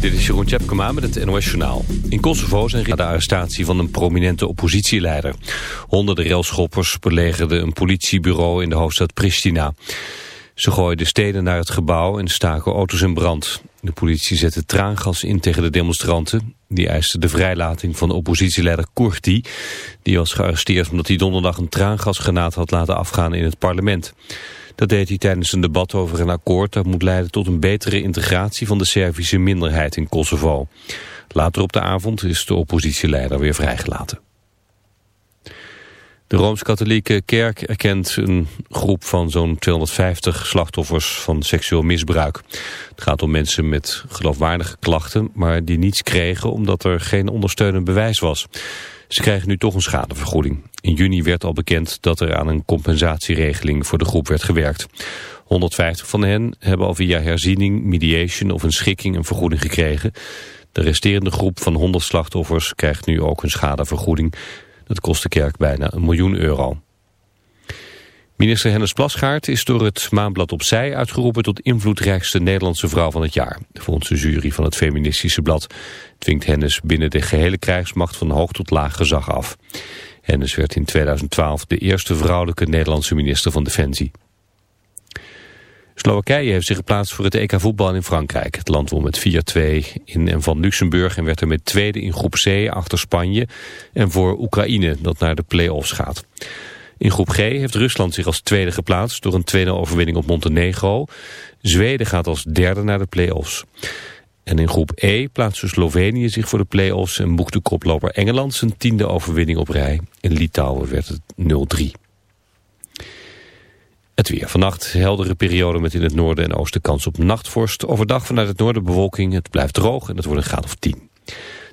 Dit is Jeroen Tjepkema met het NOS Journaal. In Kosovo zijn de arrestatie van een prominente oppositieleider. Honderden railschoppers belegerden een politiebureau in de hoofdstad Pristina. Ze gooiden steden naar het gebouw en staken auto's in brand. De politie zette traangas in tegen de demonstranten. Die eisten de vrijlating van de oppositieleider Kurti. Die was gearresteerd omdat hij donderdag een traangasgranaat had laten afgaan in het parlement. Dat deed hij tijdens een debat over een akkoord dat moet leiden tot een betere integratie van de Servische minderheid in Kosovo. Later op de avond is de oppositieleider weer vrijgelaten. De Rooms-Katholieke Kerk erkent een groep van zo'n 250 slachtoffers van seksueel misbruik. Het gaat om mensen met geloofwaardige klachten, maar die niets kregen omdat er geen ondersteunend bewijs was. Ze krijgen nu toch een schadevergoeding. In juni werd al bekend dat er aan een compensatieregeling voor de groep werd gewerkt. 150 van hen hebben al via herziening, mediation of een schikking een vergoeding gekregen. De resterende groep van 100 slachtoffers krijgt nu ook een schadevergoeding. Dat kost de kerk bijna een miljoen euro. Minister Hennis Plasgaard is door het Maanblad Opzij uitgeroepen tot invloedrijkste Nederlandse vrouw van het jaar. Volgens de jury van het feministische blad dwingt Hennis binnen de gehele krijgsmacht van hoog tot laag gezag af. Hennis werd in 2012 de eerste vrouwelijke Nederlandse minister van Defensie. Slowakije heeft zich geplaatst voor het EK voetbal in Frankrijk. Het land won met 4-2 in en van Luxemburg en werd er met tweede in groep C achter Spanje en voor Oekraïne dat naar de play-offs gaat. In groep G heeft Rusland zich als tweede geplaatst door een tweede overwinning op Montenegro. Zweden gaat als derde naar de play-offs. En in groep E plaatste Slovenië zich voor de play-offs en boekte koploper Engeland zijn tiende overwinning op rij. In Litouwen werd het 0-3. Het weer. Vannacht heldere periode met in het noorden en oosten kans op nachtvorst. Overdag vanuit het noorden bewolking. Het blijft droog en het wordt een graad of 10.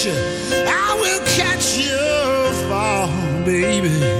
catch you, I will catch you fall, baby.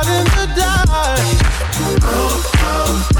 out in the dark. Oh, oh.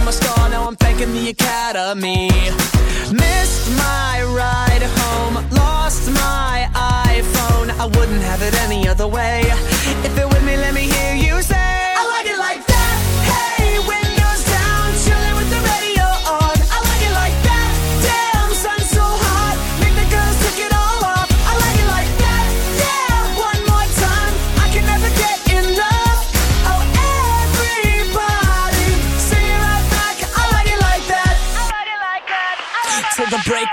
become a star, now I'm thanking the academy. Missed my ride home, lost my iPhone. I wouldn't have it any other way. If you're with me, let me hear you say, I like it like that. Hey, when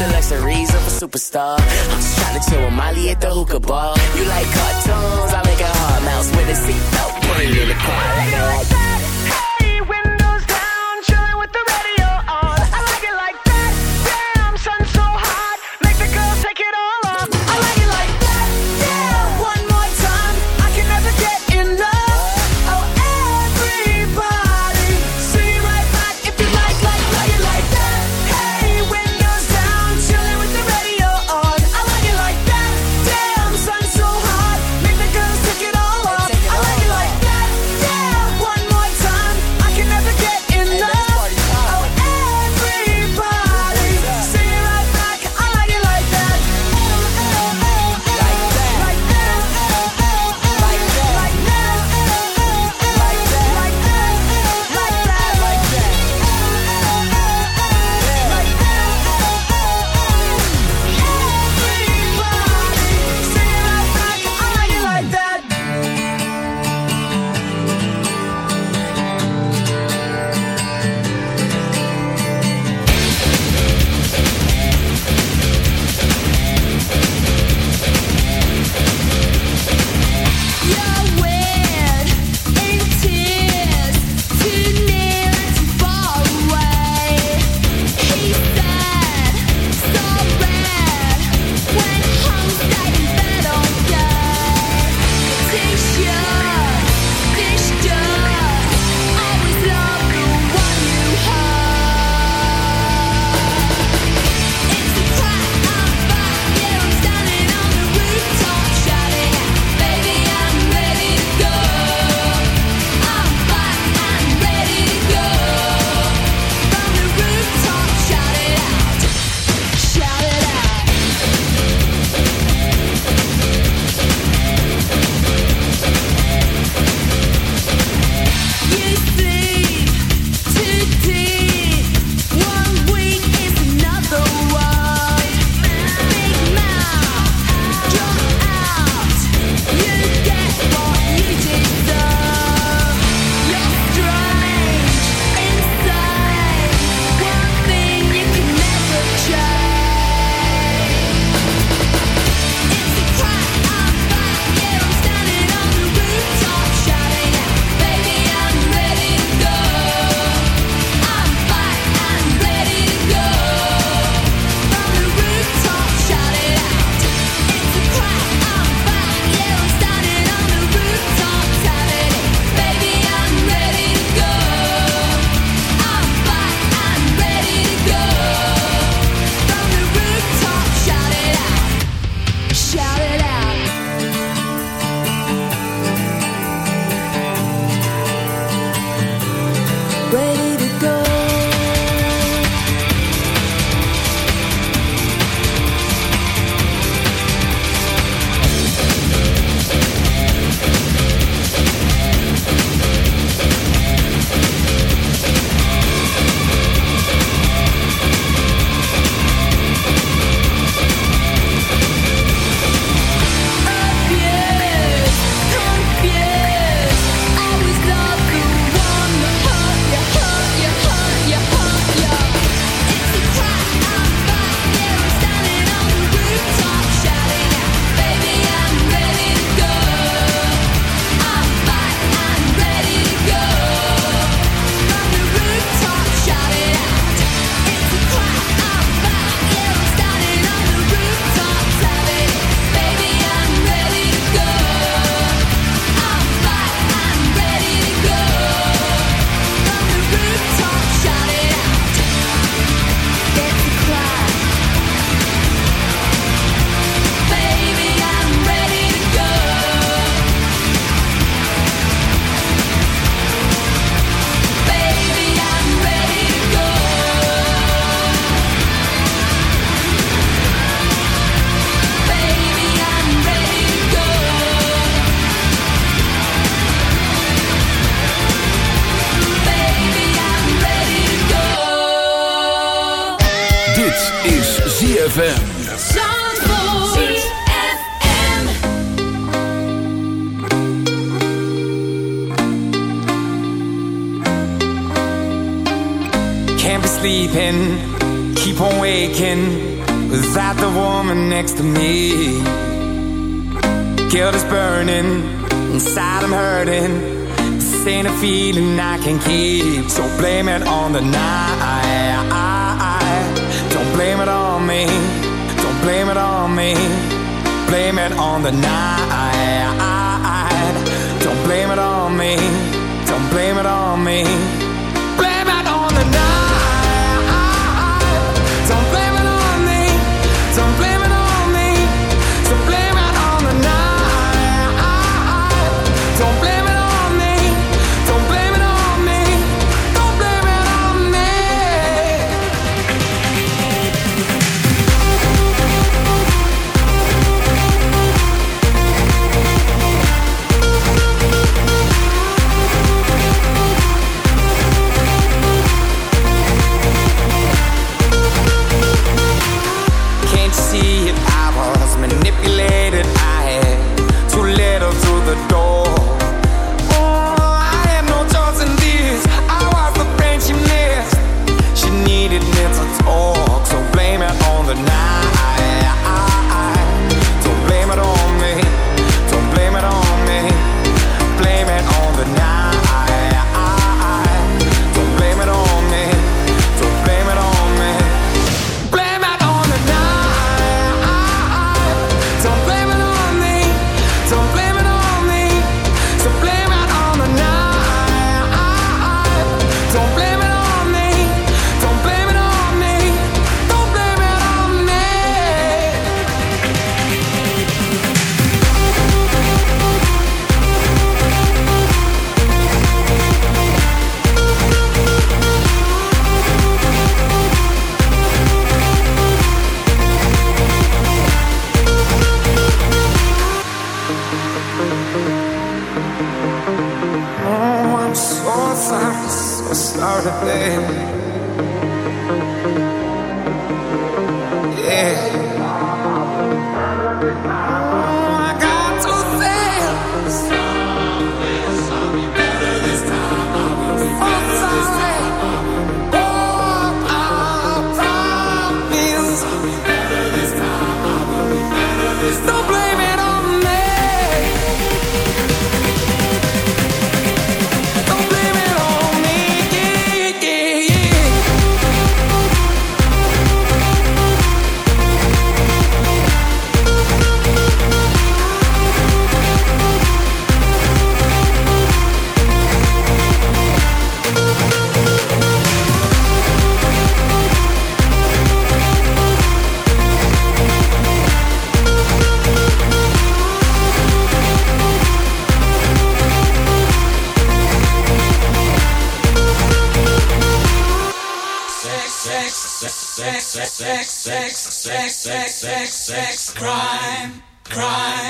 the luxuries of a superstar. I'm just trying to chill with Molly at the hookah bar. You like cartoons? I make a hard mouse with a seatbelt. Put it in the car. I like it like that.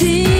See.